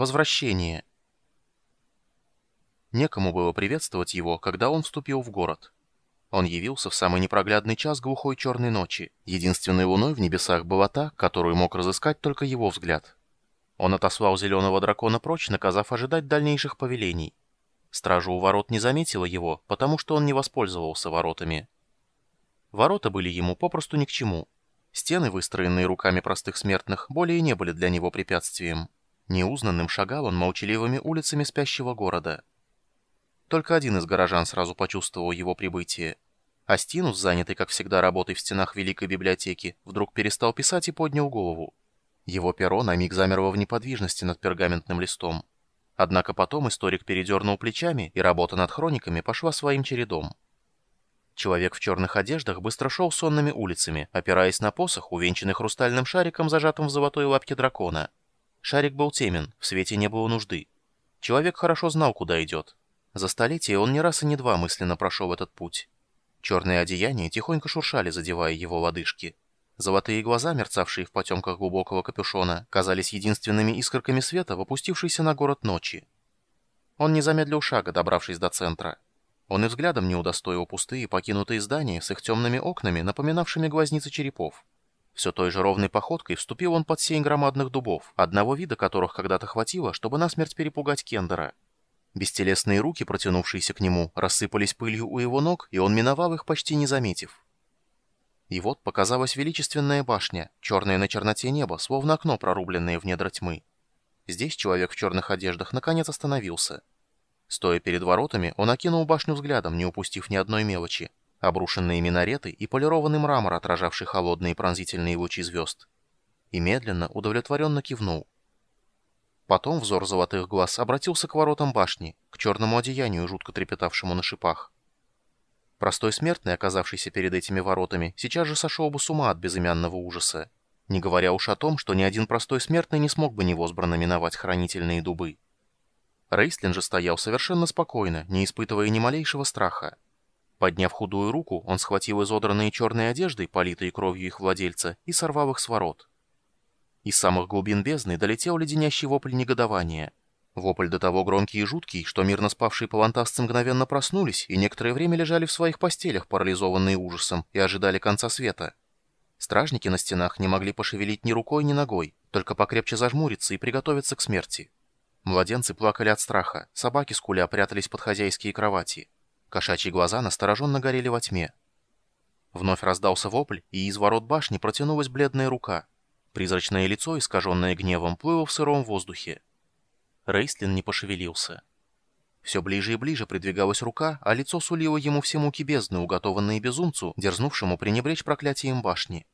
Возвращение. Некому было приветствовать его, когда он вступил в город. Он явился в самый непроглядный час глухой черной ночи. Единственной луной в небесах была та, которую мог разыскать только его взгляд. Он отослал зеленого дракона прочь, наказав ожидать дальнейших повелений. Стража у ворот не заметила его, потому что он не воспользовался воротами. Ворота были ему попросту ни к чему. Стены, выстроенные руками простых смертных, более не были для него препятствием. Неузнанным шагал он молчаливыми улицами спящего города. Только один из горожан сразу почувствовал его прибытие. Астинус, занятый, как всегда, работой в стенах Великой Библиотеки, вдруг перестал писать и поднял голову. Его перо на миг замерло в неподвижности над пергаментным листом. Однако потом историк передернул плечами, и работа над хрониками пошла своим чередом. Человек в черных одеждах быстро шел сонными улицами, опираясь на посох, увенчанный хрустальным шариком, зажатым в золотой лапке дракона. Шарик был темен, в свете не было нужды. Человек хорошо знал, куда идет. За столетия он не раз и не два мысленно прошел этот путь. Черные одеяния тихонько шуршали, задевая его лодыжки. Золотые глаза, мерцавшие в потемках глубокого капюшона, казались единственными искорками света, выпустившейся на город ночи. Он не замедлил шага, добравшись до центра. Он и взглядом не удостоил пустые покинутые здания с их темными окнами, напоминавшими глазницы черепов. Все той же ровной походкой вступил он под сень громадных дубов, одного вида которых когда-то хватило, чтобы насмерть перепугать Кендера. Бестелесные руки, протянувшиеся к нему, рассыпались пылью у его ног, и он миновал их, почти не заметив. И вот показалась величественная башня, черная на черноте неба, словно окно, прорубленное в недра тьмы. Здесь человек в черных одеждах наконец остановился. Стоя перед воротами, он окинул башню взглядом, не упустив ни одной мелочи. Обрушенные минареты и полированный мрамор, отражавший холодные пронзительные лучи звезд. И медленно, удовлетворенно кивнул. Потом взор золотых глаз обратился к воротам башни, к черному одеянию, жутко трепетавшему на шипах. Простой смертный, оказавшийся перед этими воротами, сейчас же сошел бы с ума от безымянного ужаса. Не говоря уж о том, что ни один простой смертный не смог бы невозбранно миновать хранительные дубы. Рейстлин же стоял совершенно спокойно, не испытывая ни малейшего страха. Подняв худую руку, он схватил изодранные черной одеждой, политые кровью их владельца, и сорвал их с ворот. Из самых глубин бездны долетел леденящий вопль негодования. Вопль до того громкий и жуткий, что мирно спавшие палантасцы мгновенно проснулись и некоторое время лежали в своих постелях, парализованные ужасом, и ожидали конца света. Стражники на стенах не могли пошевелить ни рукой, ни ногой, только покрепче зажмуриться и приготовиться к смерти. Младенцы плакали от страха, собаки скуля прятались под хозяйские кровати. Кошачьи глаза настороженно горели во тьме. Вновь раздался вопль, и из ворот башни протянулась бледная рука. Призрачное лицо, искаженное гневом, плыло в сыром воздухе. Рейстлин не пошевелился. Все ближе и ближе придвигалась рука, а лицо сулило ему все муки бездны, уготованные безумцу, дерзнувшему пренебречь проклятием башни.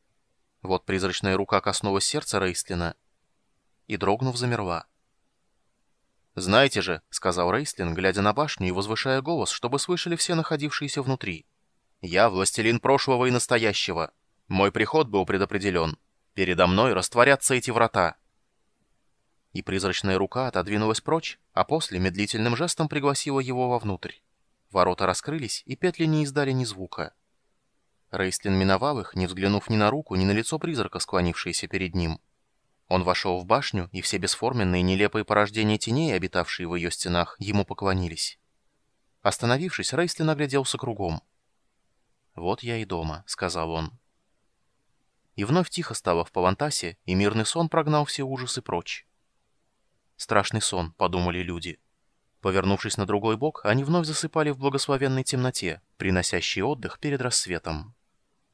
Вот призрачная рука коснулась сердца Рейстлина и, дрогнув, замерла. «Знаете же», — сказал Рейстлин, глядя на башню и возвышая голос, чтобы слышали все находившиеся внутри. «Я властелин прошлого и настоящего. Мой приход был предопределен. Передо мной растворятся эти врата» и призрачная рука отодвинулась прочь, а после медлительным жестом пригласила его вовнутрь. Ворота раскрылись, и петли не издали ни звука. Рейстлин миновал их, не взглянув ни на руку, ни на лицо призрака, склонившееся перед ним. Он вошел в башню, и все бесформенные нелепые порождения теней, обитавшие в ее стенах, ему поклонились. Остановившись, Рейстлин огляделся кругом. «Вот я и дома», — сказал он. И вновь тихо стало в Павантасе, и мирный сон прогнал все ужасы прочь. Страшный сон, подумали люди. Повернувшись на другой бок, они вновь засыпали в благословенной темноте, приносящей отдых перед рассветом.